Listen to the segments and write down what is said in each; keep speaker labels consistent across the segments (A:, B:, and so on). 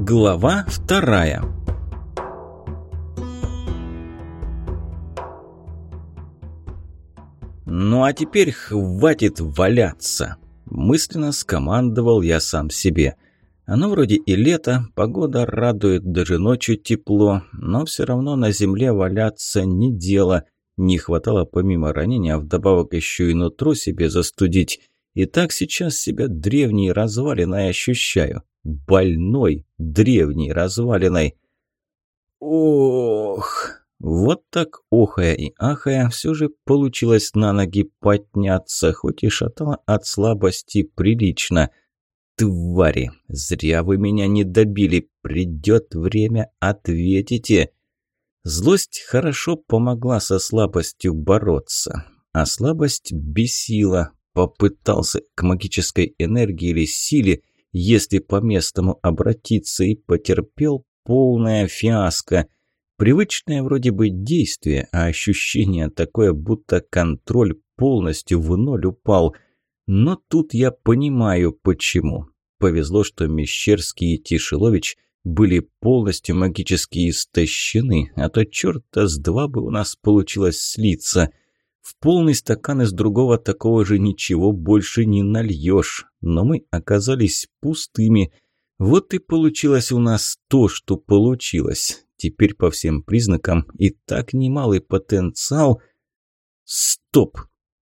A: Глава вторая «Ну а теперь хватит валяться!» Мысленно скомандовал я сам себе. Оно вроде и лето, погода радует, даже ночью тепло, но все равно на земле валяться не дело. Не хватало помимо ранения вдобавок еще и нутро себе застудить. И так сейчас себя древней развалиной ощущаю. Больной, древней развалиной. Ох! Вот так, охая и ахая, все же получилось на ноги подняться, хоть и шатало от слабости прилично. Твари, зря вы меня не добили, придет время, ответите. Злость хорошо помогла со слабостью бороться, а слабость бесила. Попытался к магической энергии или силе, если по-местному обратиться, и потерпел полная фиаско – Привычное вроде бы действие, а ощущение такое, будто контроль полностью в ноль упал. Но тут я понимаю, почему. Повезло, что Мещерский и Тишелович были полностью магически истощены, а то черта с два бы у нас получилось слиться. В полный стакан из другого такого же ничего больше не нальешь, но мы оказались пустыми. Вот и получилось у нас то, что получилось. Теперь по всем признакам и так немалый потенциал... Стоп!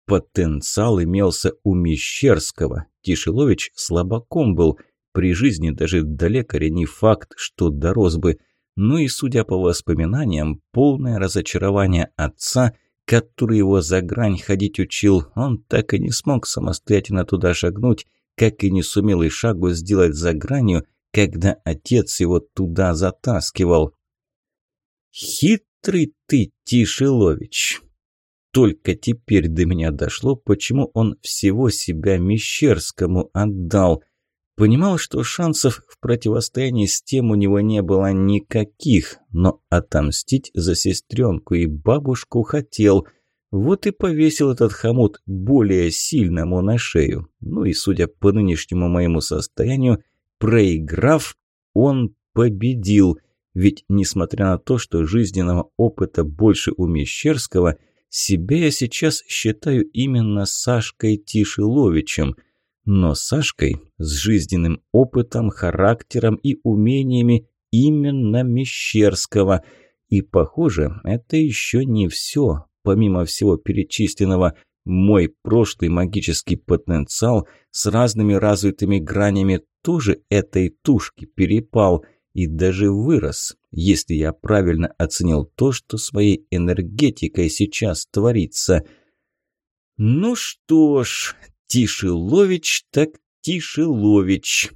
A: Потенциал имелся у Мещерского. Тишелович слабаком был. При жизни даже до лекаря не факт, что дорос бы. Ну и, судя по воспоминаниям, полное разочарование отца, который его за грань ходить учил, он так и не смог самостоятельно туда шагнуть, как и не сумел и шагу сделать за гранью, когда отец его туда затаскивал. «Хитрый ты, Тишелович!» Только теперь до меня дошло, почему он всего себя Мещерскому отдал. Понимал, что шансов в противостоянии с тем у него не было никаких, но отомстить за сестренку и бабушку хотел. Вот и повесил этот хомут более сильному на шею. Ну и, судя по нынешнему моему состоянию, проиграв, он победил – ведь, несмотря на то, что жизненного опыта больше у Мещерского, себя я сейчас считаю именно Сашкой Тишеловичем. Но Сашкой с жизненным опытом, характером и умениями именно Мещерского. И, похоже, это еще не все. Помимо всего перечисленного, мой прошлый магический потенциал с разными развитыми гранями тоже этой тушки перепал – и даже вырос, если я правильно оценил то, что своей энергетикой сейчас творится. Ну что ж, Тишелович так Тишелович.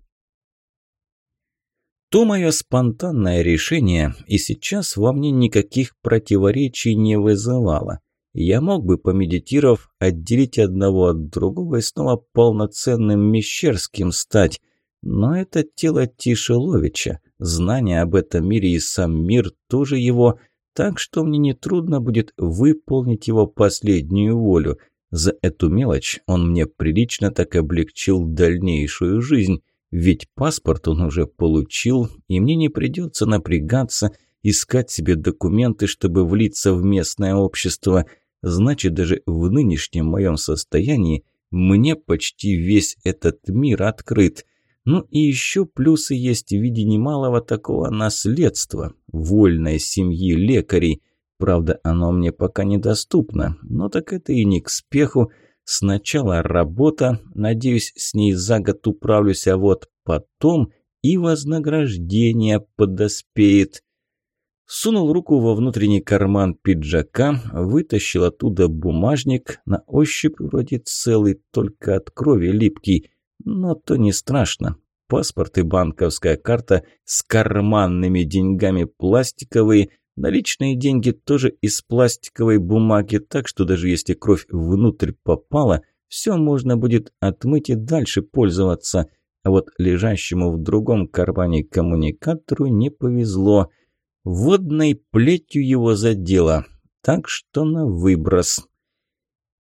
A: То мое спонтанное решение и сейчас во мне никаких противоречий не вызывало. Я мог бы, помедитировав, отделить одного от другого и снова полноценным Мещерским стать, но это тело Тишеловича, знание об этом мире и сам мир тоже его, так что мне нетрудно будет выполнить его последнюю волю. За эту мелочь он мне прилично так облегчил дальнейшую жизнь, ведь паспорт он уже получил, и мне не придется напрягаться, искать себе документы, чтобы влиться в местное общество. Значит, даже в нынешнем моем состоянии мне почти весь этот мир открыт – ну и еще плюсы есть в виде немалого такого наследства, вольной семьи лекарей. Правда, оно мне пока недоступно, но так это и не к спеху. Сначала работа, надеюсь, с ней за год управлюсь, а вот потом и вознаграждение подоспеет. Сунул руку во внутренний карман пиджака, вытащил оттуда бумажник, на ощупь вроде целый, только от крови липкий. Но то не страшно. Паспорт и банковская карта с карманными деньгами пластиковые, наличные деньги тоже из пластиковой бумаги, так что даже если кровь внутрь попала, все можно будет отмыть и дальше пользоваться. А вот лежащему в другом кармане коммуникатору не повезло. Водной плетью его задело, так что на выброс.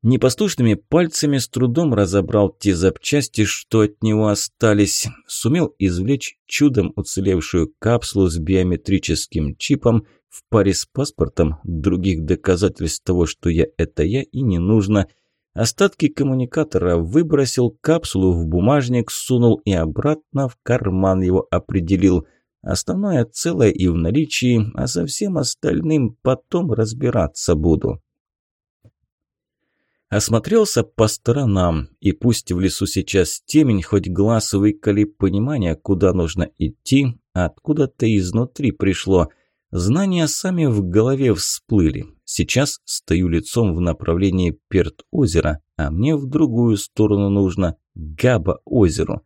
A: Непослушными пальцами с трудом разобрал те запчасти, что от него остались, сумел извлечь чудом уцелевшую капсулу с биометрическим чипом в паре с паспортом, других доказательств того, что я – это я, и не нужно. Остатки коммуникатора выбросил, капсулу в бумажник сунул и обратно в карман его определил. Основное целое и в наличии, а со всем остальным потом разбираться буду. Осмотрелся по сторонам, и пусть в лесу сейчас темень, хоть глаз выколи понимание, куда нужно идти, откуда-то изнутри пришло. Знания сами в голове всплыли. Сейчас стою лицом в направлении Перт-озера, а мне в другую сторону нужно, Габа-озеру.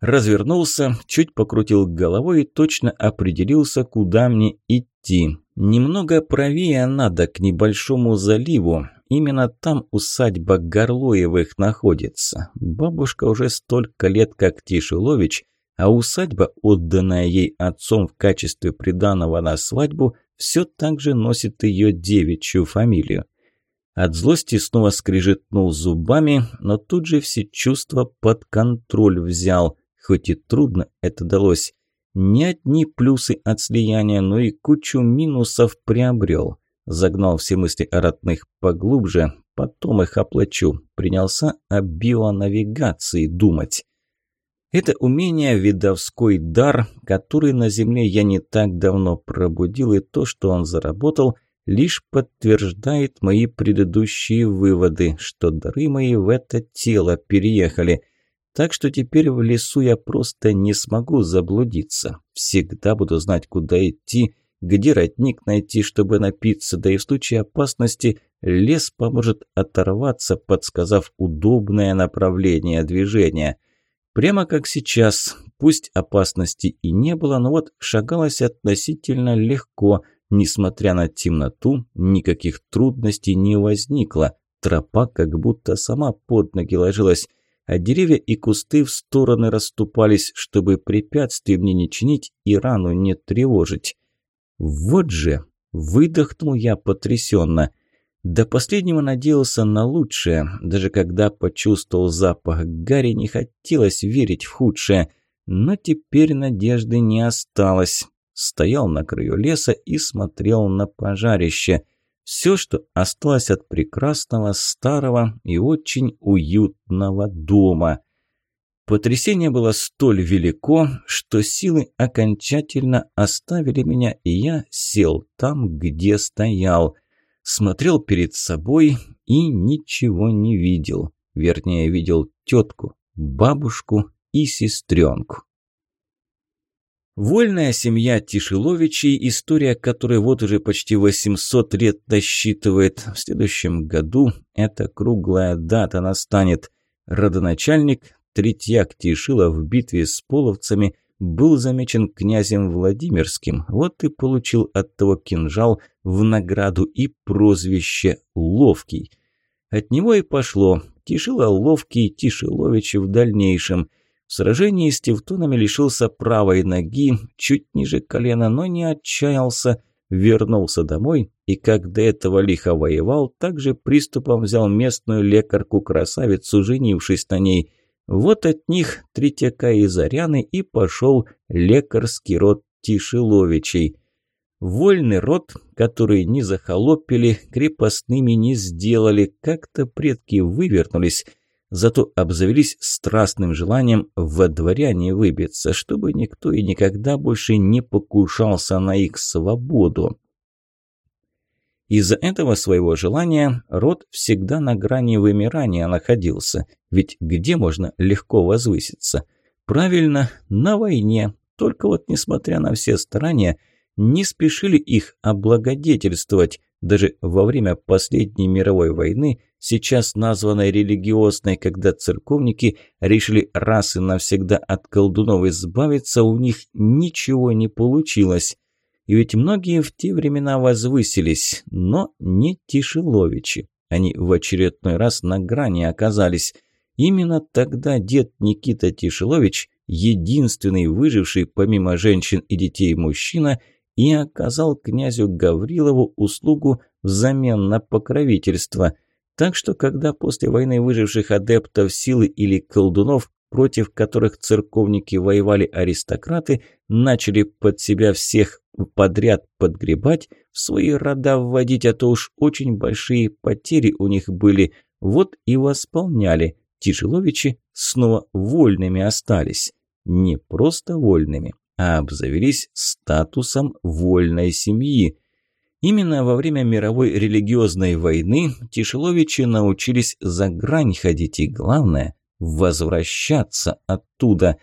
A: Развернулся, чуть покрутил головой и точно определился, куда мне идти. Немного правее надо, к небольшому заливу, Именно там усадьба Горлоевых находится. Бабушка уже столько лет, как Тишелович, а усадьба, отданная ей отцом в качестве приданого на свадьбу, все так же носит ее девичью фамилию. От злости снова скрижетнул зубами, но тут же все чувства под контроль взял, хоть и трудно это далось. Не одни плюсы от слияния, но и кучу минусов приобрел. Загнал все мысли о родных поглубже, потом их оплачу. Принялся о бионавигации думать. Это умение – видовской дар, который на Земле я не так давно пробудил, и то, что он заработал, лишь подтверждает мои предыдущие выводы, что дары мои в это тело переехали. Так что теперь в лесу я просто не смогу заблудиться. Всегда буду знать, куда идти, где родник найти, чтобы напиться, да и в случае опасности лес поможет оторваться, подсказав удобное направление движения. Прямо как сейчас, пусть опасности и не было, но вот шагалось относительно легко, несмотря на темноту, никаких трудностей не возникло, тропа как будто сама под ноги ложилась, а деревья и кусты в стороны расступались, чтобы препятствий мне не чинить и рану не тревожить. «Вот же!» – выдохнул я потрясенно. До последнего надеялся на лучшее. Даже когда почувствовал запах Гарри, не хотелось верить в худшее. Но теперь надежды не осталось. Стоял на краю леса и смотрел на пожарище. Все, что осталось от прекрасного, старого и очень уютного дома – Потрясение было столь велико, что силы окончательно оставили меня, и я сел там, где стоял. Смотрел перед собой и ничего не видел. Вернее, видел тетку, бабушку и сестренку. Вольная семья Тишиловичей, история которой вот уже почти 800 лет насчитывает. В следующем году эта круглая дата настанет. Родоначальник Третьяк Тишила в битве с половцами был замечен князем Владимирским, вот и получил от того кинжал в награду и прозвище «Ловкий». От него и пошло Тишила Ловкий Тишилович в дальнейшем. В сражении с тевтонами лишился правой ноги, чуть ниже колена, но не отчаялся, вернулся домой и, как до этого лихо воевал, также приступом взял местную лекарку-красавицу, женившись на ней – вот от них Третьяка и Заряны и пошел лекарский род Тишиловичей. Вольный род, который не захолопили, крепостными не сделали, как-то предки вывернулись, зато обзавелись страстным желанием во дворяне выбиться, чтобы никто и никогда больше не покушался на их свободу. Из-за этого своего желания род всегда на грани вымирания находился. Ведь где можно легко возвыситься? Правильно, на войне. Только вот, несмотря на все старания, не спешили их облагодетельствовать. Даже во время последней мировой войны, сейчас названной религиозной, когда церковники решили раз и навсегда от колдунов избавиться, у них ничего не получилось. И ведь многие в те времена возвысились, но не Тишеловичи. Они в очередной раз на грани оказались. Именно тогда дед Никита Тишелович, единственный выживший помимо женщин и детей мужчина, и оказал князю Гаврилову услугу взамен на покровительство. Так что, когда после войны выживших адептов силы или колдунов, против которых церковники воевали аристократы, начали под себя всех подряд подгребать, в свои рода вводить, а то уж очень большие потери у них были, вот и восполняли. Тяжеловичи снова вольными остались. Не просто вольными, а обзавелись статусом вольной семьи. Именно во время мировой религиозной войны Тишеловичи научились за грань ходить и, главное, возвращаться оттуда.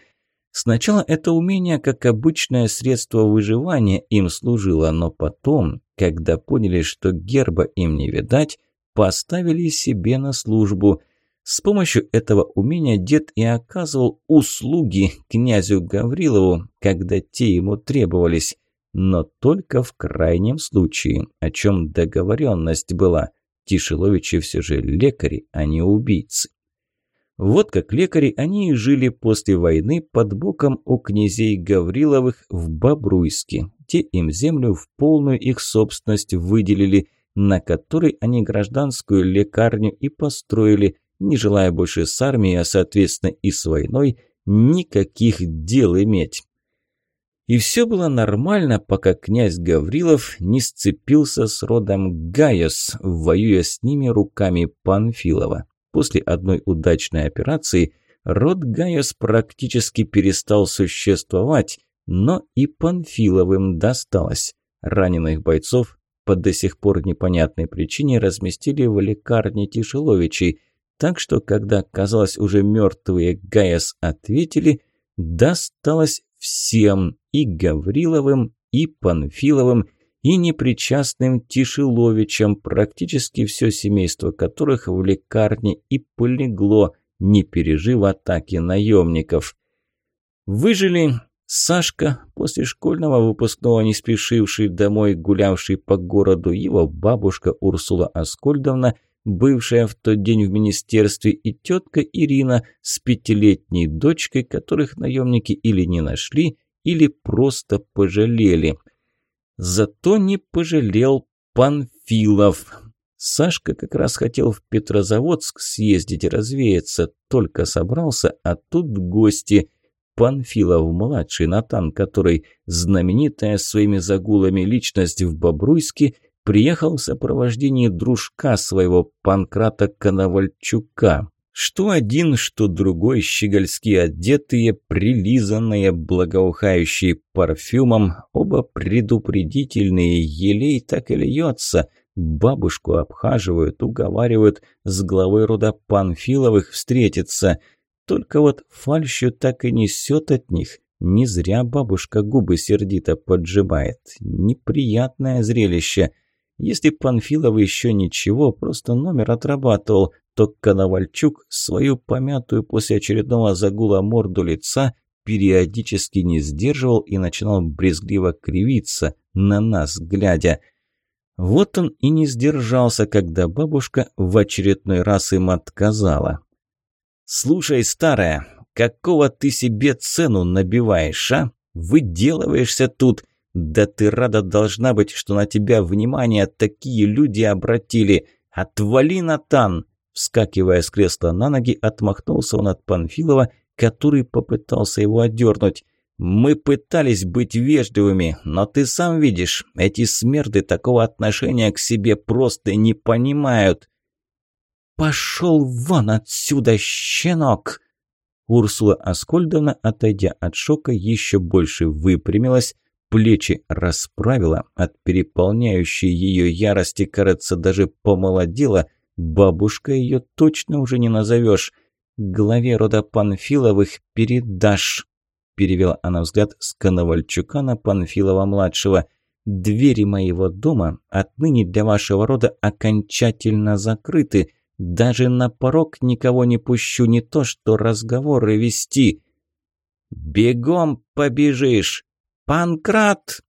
A: Сначала это умение, как обычное средство выживания, им служило, но потом, когда поняли, что герба им не видать, поставили себе на службу. С помощью этого умения дед и оказывал услуги князю Гаврилову, когда те ему требовались но только в крайнем случае, о чем договоренность была. Тишеловичи все же лекари, а не убийцы. Вот как лекари они и жили после войны под боком у князей Гавриловых в Бобруйске. Те им землю в полную их собственность выделили, на которой они гражданскую лекарню и построили, не желая больше с армией, а соответственно и с войной, никаких дел иметь. И все было нормально, пока князь Гаврилов не сцепился с родом Гайос, воюя с ними руками Панфилова. После одной удачной операции род Гайос практически перестал существовать, но и Панфиловым досталось. Раненых бойцов по до сих пор непонятной причине разместили в лекарне Тишеловичей, так что, когда, казалось, уже мертвые Гайос ответили, досталось всем, и Гавриловым, и Панфиловым, и непричастным Тишиловичем, практически все семейство которых в лекарне и полегло, не пережив атаки наемников. Выжили Сашка, после школьного выпускного не спешивший домой, гулявший по городу, его бабушка Урсула Аскольдовна – бывшая в тот день в министерстве, и тетка Ирина с пятилетней дочкой, которых наемники или не нашли, или просто пожалели. Зато не пожалел Панфилов. Сашка как раз хотел в Петрозаводск съездить развеяться, только собрался, а тут гости. Панфилов-младший Натан, который знаменитая своими загулами личность в Бобруйске – приехал в сопровождении дружка своего Панкрата Коновальчука. Что один, что другой, щегольски одетые, прилизанные, благоухающие парфюмом, оба предупредительные, елей так и льется. Бабушку обхаживают, уговаривают с главой рода Панфиловых встретиться. Только вот фальшью так и несет от них. Не зря бабушка губы сердито поджимает. Неприятное зрелище – если Панфилов еще ничего, просто номер отрабатывал, то Коновальчук свою помятую после очередного загула морду лица периодически не сдерживал и начинал брезгливо кривиться, на нас глядя. Вот он и не сдержался, когда бабушка в очередной раз им отказала. «Слушай, старая, какого ты себе цену набиваешь, а? Выделываешься тут!» «Да ты рада должна быть, что на тебя внимание такие люди обратили! Отвали, Натан!» Вскакивая с кресла на ноги, отмахнулся он от Панфилова, который попытался его отдернуть. «Мы пытались быть вежливыми, но ты сам видишь, эти смерды такого отношения к себе просто не понимают». «Пошел вон отсюда, щенок!» Урсула Аскольдовна, отойдя от шока, еще больше выпрямилась, плечи расправила, от переполняющей ее ярости, кажется, даже помолодела, бабушка ее точно уже не назовешь. Главе рода Панфиловых передашь, перевела она взгляд с Коновальчука на Панфилова-младшего. Двери моего дома отныне для вашего рода окончательно закрыты. Даже на порог никого не пущу, не то что разговоры вести. «Бегом побежишь!» «Панкрат!»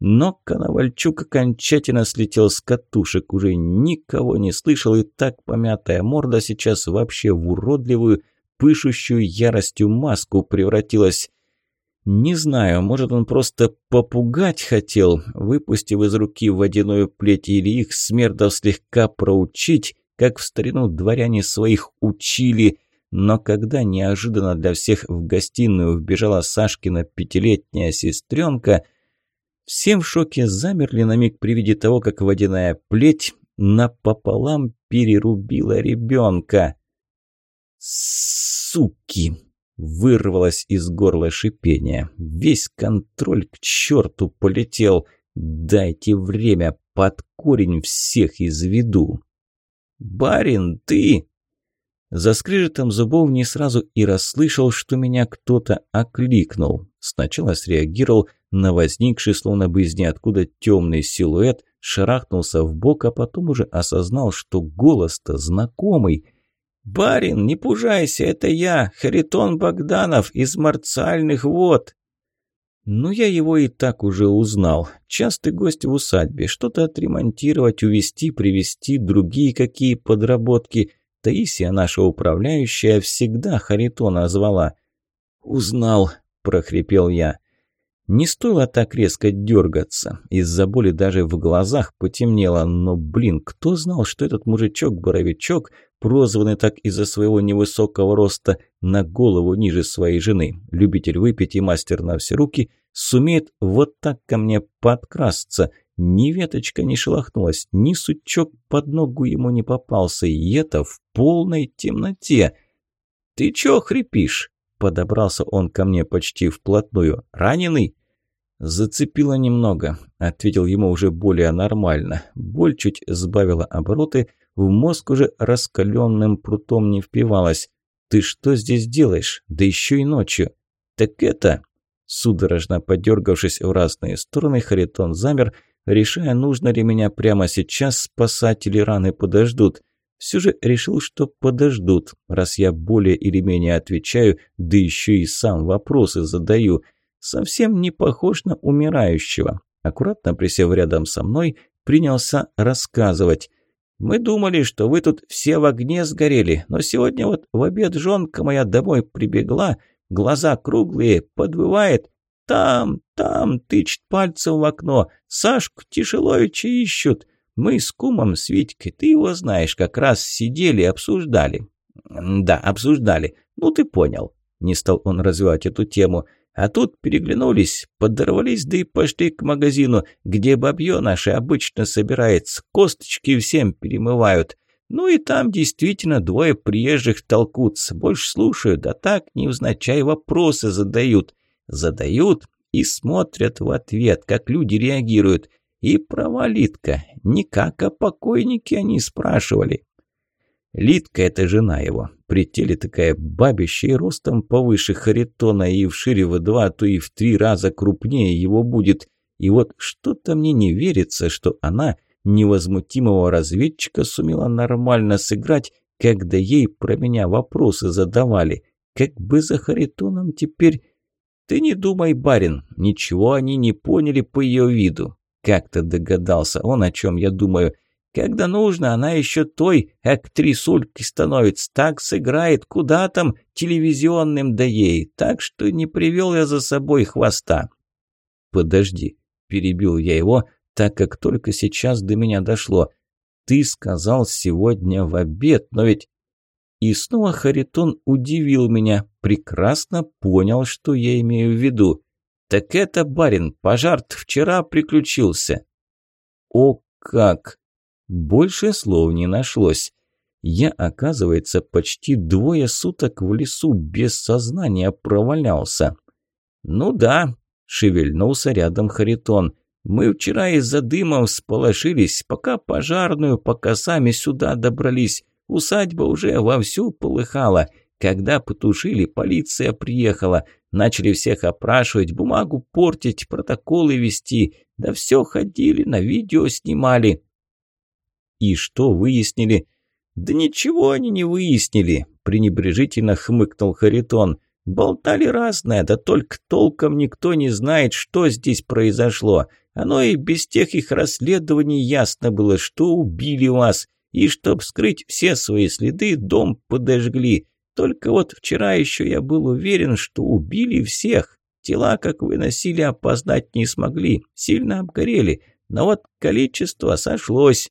A: Но Коновальчук окончательно слетел с катушек, уже никого не слышал, и так помятая морда сейчас вообще в уродливую, пышущую яростью маску превратилась. Не знаю, может он просто попугать хотел, выпустив из руки водяную плеть или их смердов слегка проучить, как в старину дворяне своих учили. Но когда неожиданно для всех в гостиную вбежала Сашкина пятилетняя сестренка, все в шоке замерли на миг при виде того, как водяная плеть напополам перерубила ребенка. «Суки!» – вырвалось из горла шипения. Весь контроль к черту полетел. «Дайте время, под корень всех изведу!» «Барин, ты!» За скрежетом зубов не сразу и расслышал, что меня кто-то окликнул. Сначала среагировал на возникший, словно бы из ниоткуда, темный силуэт, шарахнулся в бок, а потом уже осознал, что голос-то знакомый. «Барин, не пужайся, это я, Харитон Богданов из Марциальных вод!» Ну, я его и так уже узнал. Частый гость в усадьбе. Что-то отремонтировать, увезти, привезти, другие какие подработки. Таисия, наша управляющая, всегда Харитона звала. «Узнал», – прохрипел я. Не стоило так резко дергаться. Из-за боли даже в глазах потемнело. Но, блин, кто знал, что этот мужичок-боровичок, прозванный так из-за своего невысокого роста, на голову ниже своей жены, любитель выпить и мастер на все руки, сумеет вот так ко мне подкрасться. Ни веточка не шелохнулась, ни сучок под ногу ему не попался, и это в полной темноте. «Ты чё хрипишь?» Подобрался он ко мне почти вплотную. «Раненый?» «Зацепило немного», – ответил ему уже более нормально. Боль чуть сбавила обороты, в мозг уже раскаленным прутом не впивалась. «Ты что здесь делаешь? Да еще и ночью!» «Так это...» Судорожно подергавшись в разные стороны, Харитон замер, решая, нужно ли меня прямо сейчас спасать или раны подождут. Все же решил, что подождут, раз я более или менее отвечаю, да еще и сам вопросы задаю – совсем не похож на умирающего. Аккуратно присев рядом со мной, принялся рассказывать. «Мы думали, что вы тут все в огне сгорели, но сегодня вот в обед жонка моя домой прибегла, глаза круглые, подвывает. Там, там, тычет пальцем в окно, Сашку Тишеловича ищут. Мы с кумом, с Витькой, ты его знаешь, как раз сидели и обсуждали». «Да, обсуждали. Ну, ты понял». Не стал он развивать эту тему – а тут переглянулись, подорвались, да и пошли к магазину, где бабье наше обычно собирается, косточки всем перемывают. Ну и там действительно двое приезжих толкутся, больше слушают, а так невзначай вопросы задают. Задают и смотрят в ответ, как люди реагируют. И права Литка, не как о покойнике они спрашивали. Литка – это жена его. При теле такая бабища и ростом повыше Харитона, и в шире в два, а то и в три раза крупнее его будет. И вот что-то мне не верится, что она невозмутимого разведчика сумела нормально сыграть, когда ей про меня вопросы задавали. Как бы за Харитоном теперь... Ты не думай, барин, ничего они не поняли по ее виду. Как-то догадался он, о чем я думаю – когда нужно, она еще той актрисулькой становится, так сыграет, куда там телевизионным да ей, так что не привел я за собой хвоста. «Подожди», – перебил я его, так как только сейчас до меня дошло. «Ты сказал сегодня в обед, но ведь...» И снова Харитон удивил меня, прекрасно понял, что я имею в виду. «Так это, барин, пожар вчера приключился». «О как!» Больше слов не нашлось. Я, оказывается, почти двое суток в лесу без сознания провалялся. «Ну да», – шевельнулся рядом Харитон. «Мы вчера из-за дыма всполошились, пока пожарную, пока сами сюда добрались. Усадьба уже вовсю полыхала. Когда потушили, полиция приехала. Начали всех опрашивать, бумагу портить, протоколы вести. Да все ходили, на видео снимали. И что выяснили? Да ничего они не выяснили, пренебрежительно хмыкнул Харитон. Болтали разное, да только толком никто не знает, что здесь произошло. Оно и без тех их расследований ясно было, что убили вас. И чтоб скрыть все свои следы, дом подожгли. Только вот вчера еще я был уверен, что убили всех. Тела, как выносили, опознать не смогли, сильно обгорели. Но вот количество сошлось.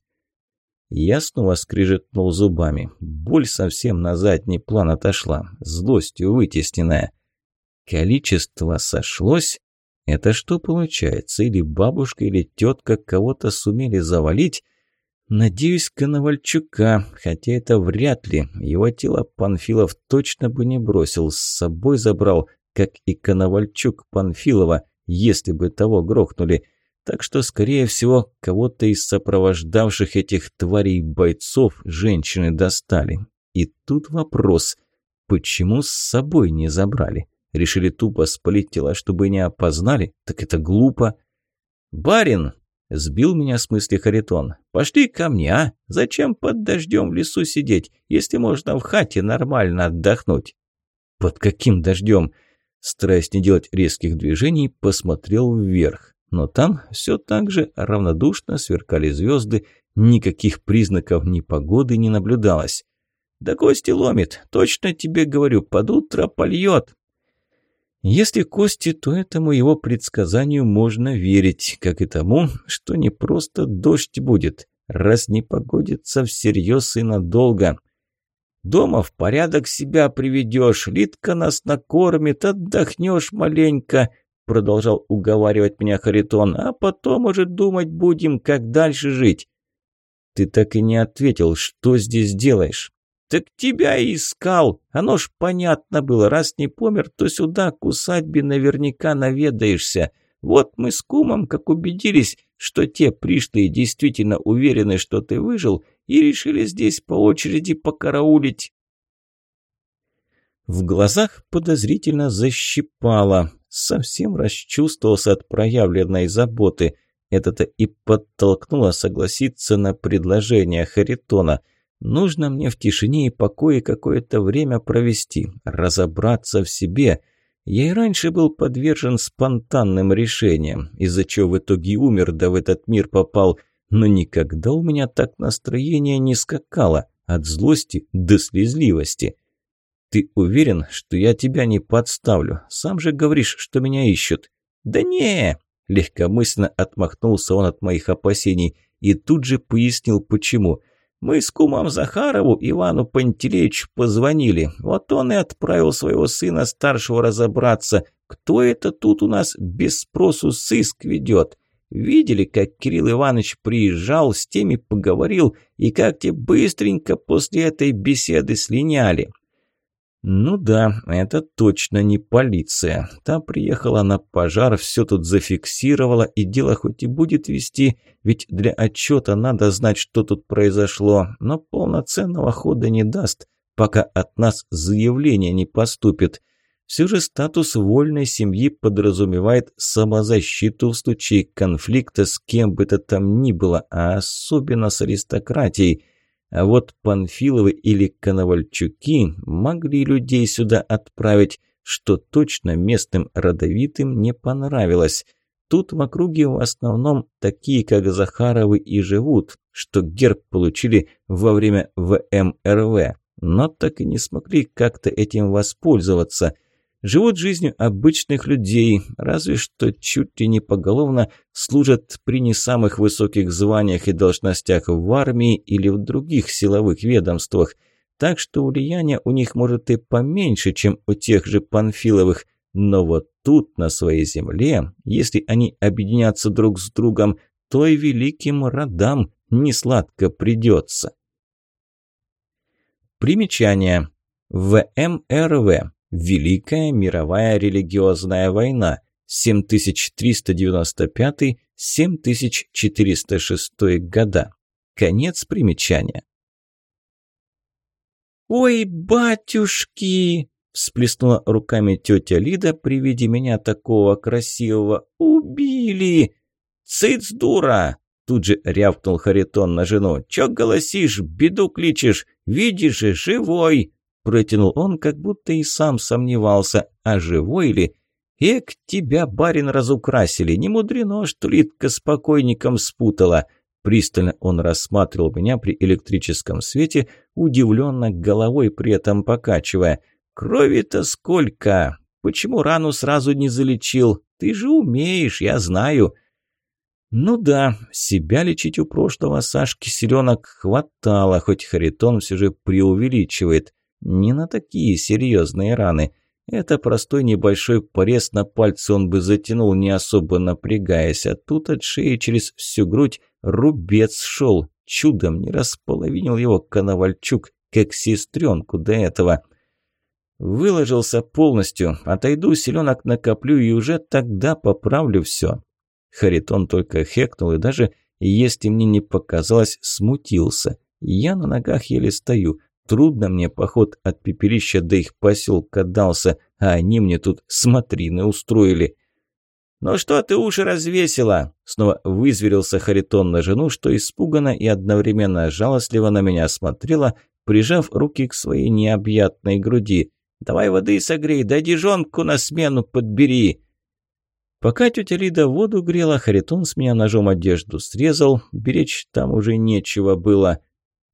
A: Я снова скрижетнул зубами. Боль совсем на задний план отошла, злостью вытесненная. Количество сошлось? Это что получается? Или бабушка, или тетка кого-то сумели завалить? Надеюсь, Коновальчука, хотя это вряд ли. Его тело Панфилов точно бы не бросил, с собой забрал, как и Коновальчук Панфилова, если бы того грохнули. Так что, скорее всего, кого-то из сопровождавших этих тварей бойцов женщины достали. И тут вопрос, почему с собой не забрали? Решили тупо спалить тела, чтобы не опознали? Так это глупо. «Барин!» – сбил меня с мысли Харитон. «Пошли ко мне, а? Зачем под дождем в лесу сидеть, если можно в хате нормально отдохнуть?» «Под каким дождем?» Стараясь не делать резких движений, посмотрел вверх. Но там все так же равнодушно сверкали звезды, никаких признаков непогоды не наблюдалось. «Да кости ломит, точно тебе говорю, под утро польет!» Если кости, то этому его предсказанию можно верить, как и тому, что не просто дождь будет, раз не погодится всерьез и надолго. Дома в порядок себя приведешь, Литка нас накормит, отдохнешь маленько, продолжал уговаривать меня Харитон, а потом уже думать будем, как дальше жить. Ты так и не ответил, что здесь делаешь. «Так тебя и искал. Оно ж понятно было. Раз не помер, то сюда, к усадьбе, наверняка наведаешься. Вот мы с кумом, как убедились, что те пришлые действительно уверены, что ты выжил, и решили здесь по очереди покараулить». В глазах подозрительно защипало. Совсем расчувствовался от проявленной заботы. Это-то и подтолкнуло согласиться на предложение Харитона – Нужно мне в тишине и покое какое-то время провести, разобраться в себе. Я и раньше был подвержен спонтанным решениям, из-за чего в итоге умер, да в этот мир попал. Но никогда у меня так настроение не скакало, от злости до слезливости. Ты уверен, что я тебя не подставлю? Сам же говоришь, что меня ищут. Да не, легкомысленно отмахнулся он от моих опасений и тут же пояснил, почему – мы с кумом Захарову Ивану Пантелеичу позвонили. Вот он и отправил своего сына старшего разобраться, кто это тут у нас без спросу сыск ведет. Видели, как Кирилл Иванович приезжал, с теми поговорил, и как те быстренько после этой беседы слиняли. Ну да, это точно не полиция. Та приехала на пожар, все тут зафиксировала, и дело хоть и будет вести, ведь для отчета надо знать, что тут произошло, но полноценного хода не даст, пока от нас заявление не поступит. Все же статус вольной семьи подразумевает самозащиту в случае конфликта с кем бы то там ни было, а особенно с аристократией – а вот Панфиловы или Коновальчуки могли людей сюда отправить, что точно местным родовитым не понравилось. Тут в округе в основном такие, как Захаровы, и живут, что герб получили во время ВМРВ, но так и не смогли как-то этим воспользоваться – живут жизнью обычных людей, разве что чуть ли не поголовно служат при не самых высоких званиях и должностях в армии или в других силовых ведомствах. Так что влияние у них может и поменьше, чем у тех же Панфиловых, но вот тут, на своей земле, если они объединятся друг с другом, то и великим родам несладко придется. Примечание. ВМРВ Великая мировая религиозная война 7395-7406 года. Конец примечания. «Ой, батюшки!» – всплеснула руками тетя Лида при виде меня такого красивого. «Убили!» «Цыц, дура!» – тут же рявкнул Харитон на жену. «Чё голосишь, беду кличешь? Видишь же, живой!» Протянул он, как будто и сам сомневался, а живой ли. «Эк, тебя, барин, разукрасили! Не мудрено, что Литка с покойником спутала!» Пристально он рассматривал меня при электрическом свете, удивленно головой при этом покачивая. «Крови-то сколько! Почему рану сразу не залечил? Ты же умеешь, я знаю!» Ну да, себя лечить у прошлого Сашки селенок хватало, хоть Харитон все же преувеличивает. Не на такие серьезные раны. Это простой небольшой порез на пальце он бы затянул, не особо напрягаясь, а тут от шеи через всю грудь рубец шел. Чудом не располовинил его Коновальчук, как сестренку до этого. Выложился полностью, отойду, селенок накоплю и уже тогда поправлю все. Харитон только хекнул и даже, если мне не показалось, смутился. Я на ногах еле стою. Трудно мне поход от пепелища до их поселка дался, а они мне тут смотрины устроили. «Ну что ты уши развесила?» Снова вызверился Харитон на жену, что испуганно и одновременно жалостливо на меня смотрела, прижав руки к своей необъятной груди. «Давай воды согрей, да дежонку на смену подбери!» Пока тетя Лида воду грела, Харитон с меня ножом одежду срезал, беречь там уже нечего было.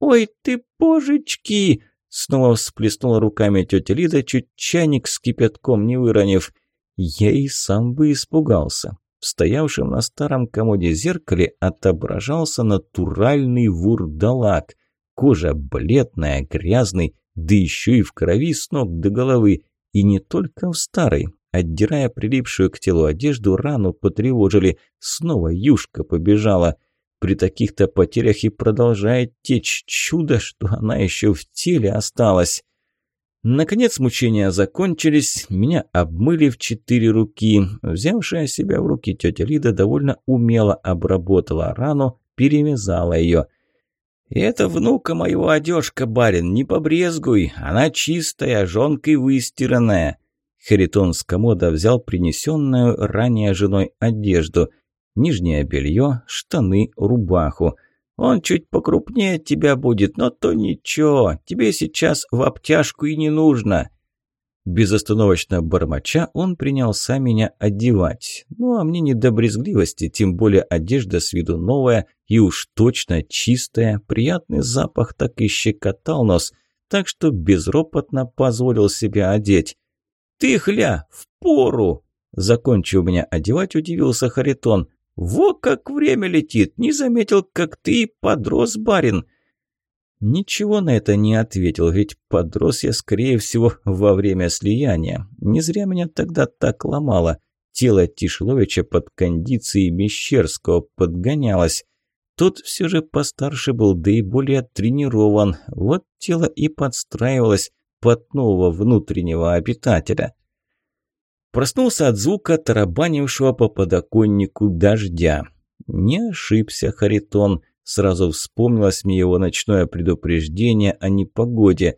A: «Ой ты, божечки!» Снова всплеснула руками тетя Лида, чуть чайник с кипятком не выронив. Я и сам бы испугался. В стоявшем на старом комоде зеркале отображался натуральный вурдалак. Кожа бледная, грязный, да еще и в крови с ног до головы. И не только в старой. Отдирая прилипшую к телу одежду, рану потревожили. Снова юшка побежала. При таких-то потерях и продолжает течь. Чудо, что она еще в теле осталась. Наконец мучения закончились, меня обмыли в четыре руки. Взявшая себя в руки тетя Лида довольно умело обработала рану, перевязала ее. «Это внука моего одежка, барин, не побрезгуй, она чистая, жонкой выстиранная». Харитон с комода взял принесенную ранее женой одежду. Нижнее белье, штаны, рубаху. Он чуть покрупнее тебя будет, но то ничего, тебе сейчас в обтяжку и не нужно». Безостановочно бормоча, он принялся меня одевать. Ну, а мне не до брезгливости, тем более одежда с виду новая и уж точно чистая. Приятный запах так и щекотал нос, так что безропотно позволил себя одеть. «Ты, хля, в пору!» Закончив меня одевать, удивился Харитон. «Во как время летит! Не заметил, как ты подрос, барин!» Ничего на это не ответил, ведь подрос я, скорее всего, во время слияния. Не зря меня тогда так ломало. Тело Тишеловича под кондицией Мещерского подгонялось. Тот все же постарше был, да и более тренирован. Вот тело и подстраивалось под нового внутреннего обитателя. Проснулся от звука тарабанившего по подоконнику дождя. Не ошибся Харитон. Сразу вспомнилось мне его ночное предупреждение о непогоде.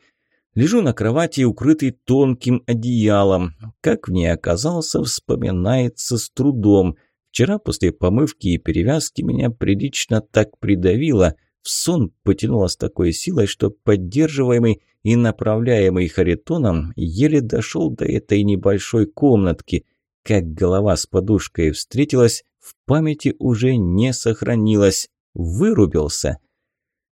A: Лежу на кровати, укрытый тонким одеялом. Как в ней оказался, вспоминается с трудом. Вчера после помывки и перевязки меня прилично так придавило. В сон потянуло с такой силой, что поддерживаемый и направляемый Харитоном еле дошел до этой небольшой комнатки. Как голова с подушкой встретилась, в памяти уже не сохранилось. Вырубился.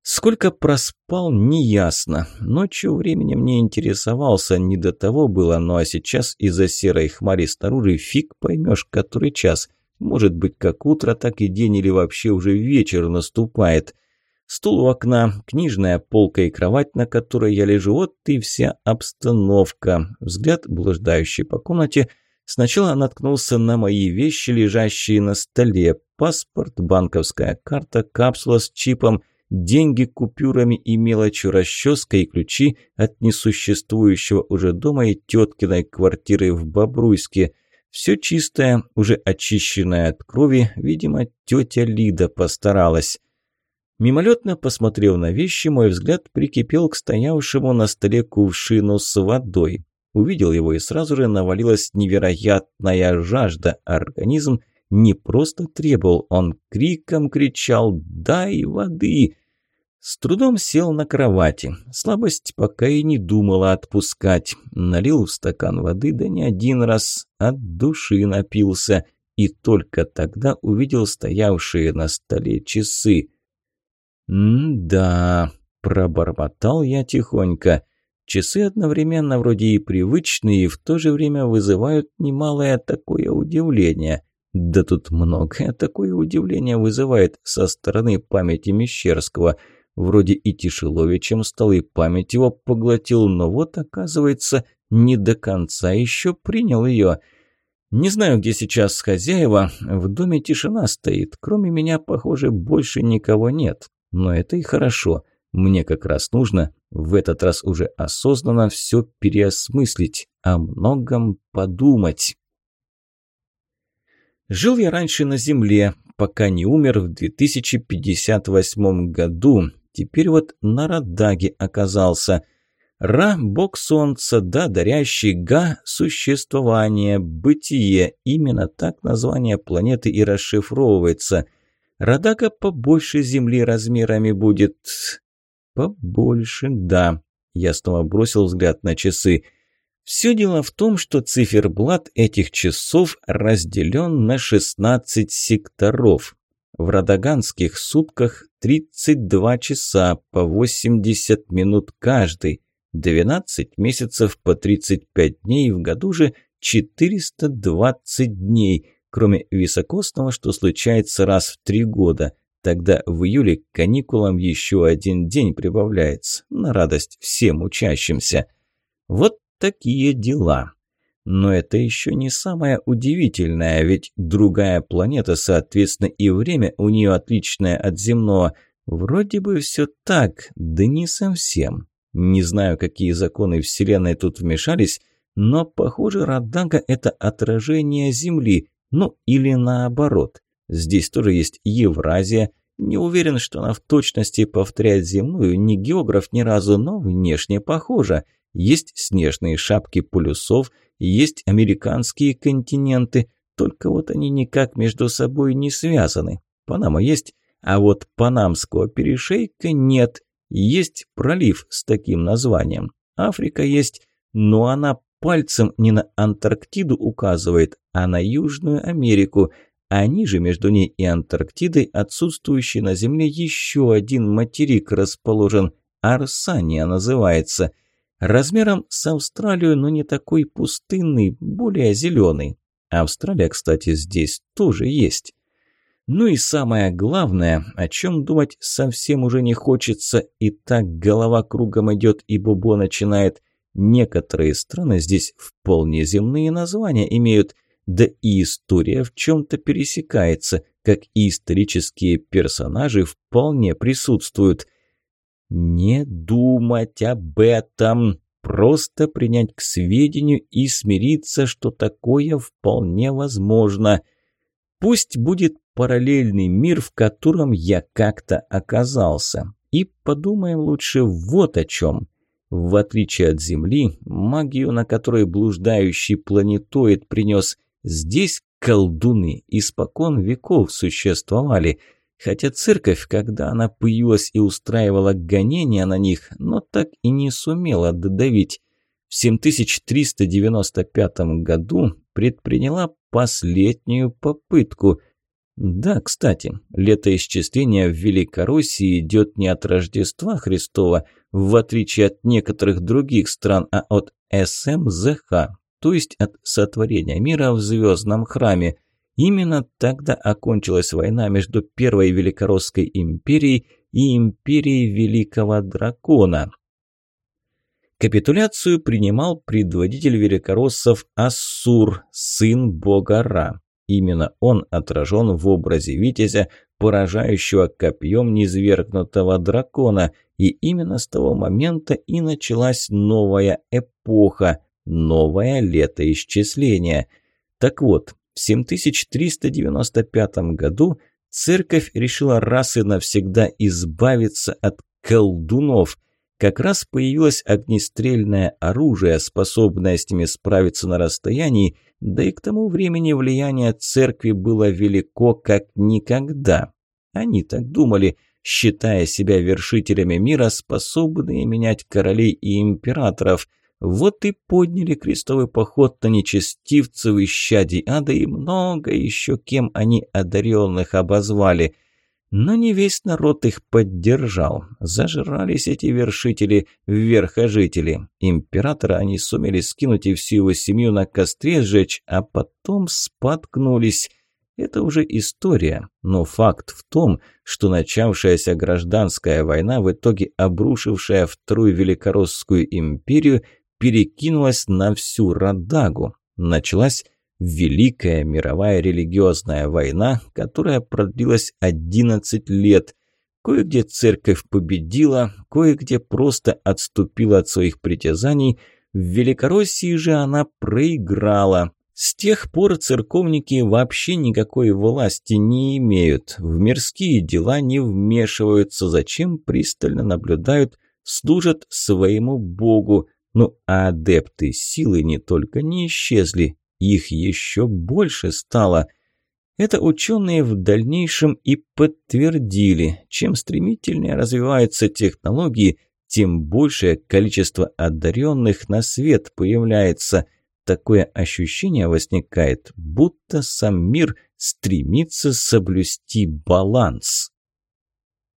A: Сколько проспал, неясно. Ночью временем не интересовался, не до того было, ну а сейчас из-за серой хмари снаружи фиг поймешь, который час. Может быть, как утро, так и день или вообще уже вечер наступает. Стул у окна, книжная полка и кровать, на которой я лежу, вот и вся обстановка. Взгляд, блуждающий по комнате, сначала наткнулся на мои вещи, лежащие на столе. Паспорт, банковская карта, капсула с чипом, деньги купюрами и мелочью, расческа и ключи от несуществующего уже дома и теткиной квартиры в Бобруйске. Все чистое, уже очищенное от крови, видимо, тетя Лида постаралась. Мимолетно посмотрев на вещи, мой взгляд прикипел к стоявшему на столе кувшину с водой. Увидел его и сразу же навалилась невероятная жажда. Организм не просто требовал, он криком кричал «Дай воды!». С трудом сел на кровати. Слабость пока и не думала отпускать. Налил в стакан воды, да не один раз, от души напился. И только тогда увидел стоявшие на столе часы. «М-да», – пробормотал я тихонько. Часы одновременно вроде и привычные, и в то же время вызывают немалое такое удивление. Да тут многое такое удивление вызывает со стороны памяти Мещерского. Вроде и тяжеловее, чем стал, и память его поглотил, но вот, оказывается, не до конца еще принял ее. Не знаю, где сейчас хозяева, в доме тишина стоит, кроме меня, похоже, больше никого нет. Но это и хорошо, мне как раз нужно в этот раз уже осознанно все переосмыслить, о многом подумать. Жил я раньше на Земле, пока не умер в 2058 году. Теперь вот на Радаге оказался. Ра – бог солнца, да, дарящий, га – существование, бытие. Именно так название планеты и расшифровывается. Радага побольше Земли размерами будет. Побольше, да. Я снова бросил взгляд на часы – все дело в том, что циферблат этих часов разделен на 16 секторов. В радаганских сутках 32 часа по 80 минут каждый, 12 месяцев по 35 дней, в году же 420 дней, кроме високосного, что случается раз в три года. Тогда в июле к каникулам еще один день прибавляется, на радость всем учащимся. Вот такие дела. Но это еще не самое удивительное, ведь другая планета, соответственно, и время у нее отличное от земного. Вроде бы все так, да не совсем. Не знаю, какие законы Вселенной тут вмешались, но, похоже, Радага – это отражение Земли, ну или наоборот. Здесь тоже есть Евразия. Не уверен, что она в точности повторяет земную, не географ ни разу, но внешне похожа – есть снежные шапки полюсов, есть американские континенты, только вот они никак между собой не связаны. Панама есть, а вот Панамского перешейка нет. Есть пролив с таким названием. Африка есть, но она пальцем не на Антарктиду указывает, а на Южную Америку. А ниже между ней и Антарктидой отсутствующий на Земле еще один материк расположен. Арсания называется – Размером с Австралию, но не такой пустынный, более зеленый. Австралия, кстати, здесь тоже есть. Ну и самое главное, о чем думать совсем уже не хочется, и так голова кругом идет и бубо начинает. Некоторые страны здесь вполне земные названия имеют, да и история в чем-то пересекается, как и исторические персонажи вполне присутствуют – не думать об этом, просто принять к сведению и смириться, что такое вполне возможно. Пусть будет параллельный мир, в котором я как-то оказался. И подумаем лучше вот о чем. В отличие от Земли, магию, на которой блуждающий планетоид принес, здесь колдуны испокон веков существовали – Хотя церковь, когда она появилась и устраивала гонения на них, но так и не сумела додавить. В 7395 году предприняла последнюю попытку. Да, кстати, летоисчисление в Великороссии идет не от Рождества Христова, в отличие от некоторых других стран, а от СМЗХ, то есть от сотворения мира в звездном храме – Именно тогда окончилась война между Первой Великоросской империей и Империей Великого Дракона. Капитуляцию принимал предводитель великороссов Ассур, сын бога Ра. Именно он отражен в образе Витязя, поражающего копьем низвергнутого дракона, и именно с того момента и началась новая эпоха, новое летоисчисление. Так вот, в 7395 году церковь решила раз и навсегда избавиться от колдунов. Как раз появилось огнестрельное оружие, способное с ними справиться на расстоянии, да и к тому времени влияние церкви было велико как никогда. Они так думали, считая себя вершителями мира, способные менять королей и императоров – вот и подняли крестовый поход на нечестивцев и щади ада и много еще кем они одаренных обозвали. Но не весь народ их поддержал. Зажрались эти вершители, верхожители. Императора они сумели скинуть и всю его семью на костре сжечь, а потом споткнулись. это уже история, но факт в том, что начавшаяся гражданская война, в итоге обрушившая Вторую Великороссскую империю, перекинулась на всю Радагу. Началась Великая мировая религиозная война, которая продлилась 11 лет. Кое-где церковь победила, кое-где просто отступила от своих притязаний. В Великороссии же она проиграла. С тех пор церковники вообще никакой власти не имеют, в мирские дела не вмешиваются, зачем пристально наблюдают, служат своему богу. Ну а адепты силы не только не исчезли, их еще больше стало. Это ученые в дальнейшем и подтвердили. Чем стремительнее развиваются технологии, тем большее количество одаренных на свет появляется – такое ощущение возникает, будто сам мир стремится соблюсти баланс.